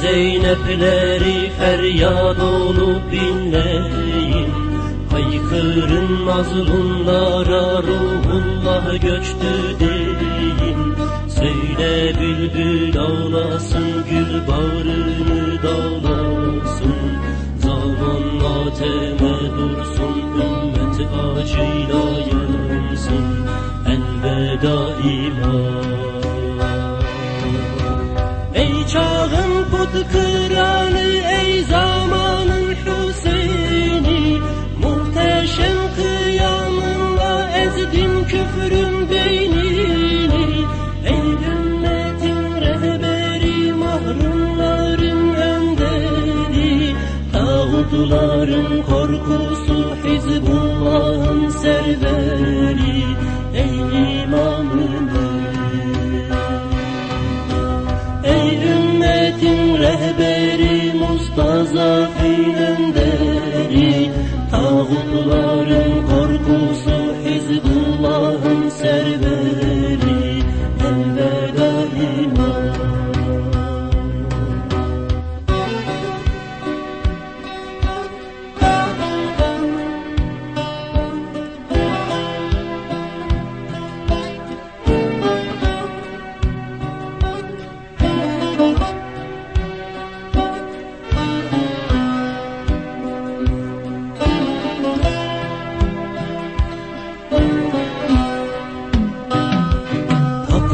Zeynepleri feryat olup dinleyin. Haykırın mazlumlara ruhullah göçtü deyin. Söyle bülbül ağlasın gül bağrını dağlasın Zaman mateme dursun ümmet acıyla yansın. Elveda iman korkusu Hizbullah'ın serveri Ey imamımız Ey ümmetin rehberi Mustazafin önderi Tağutların korkusu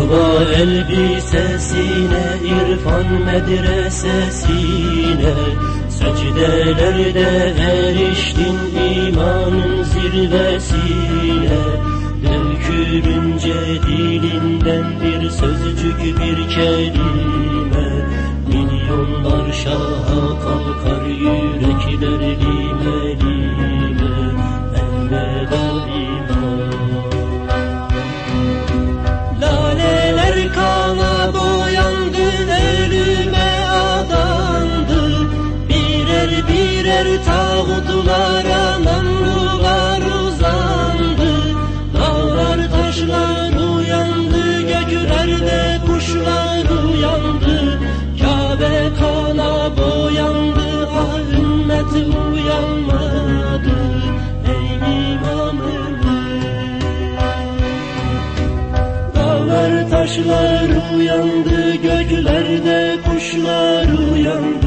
Takva elbisesine, irfan medresesine Secdelerde eriştin imanın zirvesine. Dökülünce dilinden bir sözcük bir kelime Milyonlar şaha kalkar yürekler lime birer tağutlara namlular uzandı. Dağlar taşlar uyandı, göklerde kuşlar uyandı. Kabe kana boyandı, ah ümmet uyanmadı. Ey imamımız Dağlar taşlar uyandı göklerde kuşlar uyandı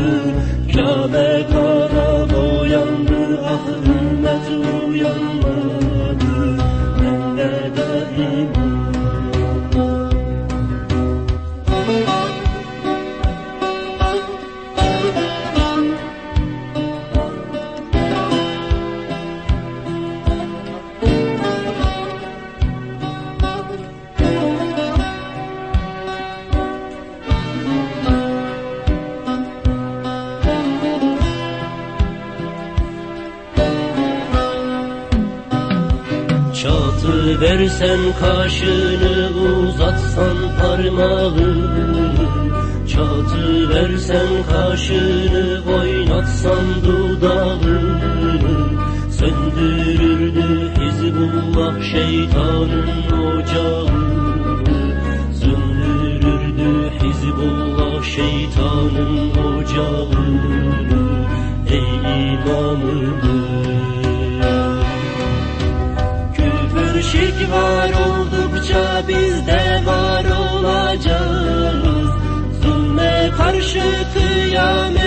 Çatı versen kaşını uzatsan parmağını Çatı versen kaşını oynatsan dudağını Söndürürdü Hizbullah şeytanın ocağını Söndürürdü Hizbullah şeytanın ocağını Ey imamımız Şirk var oldukça biz de var olacağız. Zulme karşı kıyam edip hesap soracağız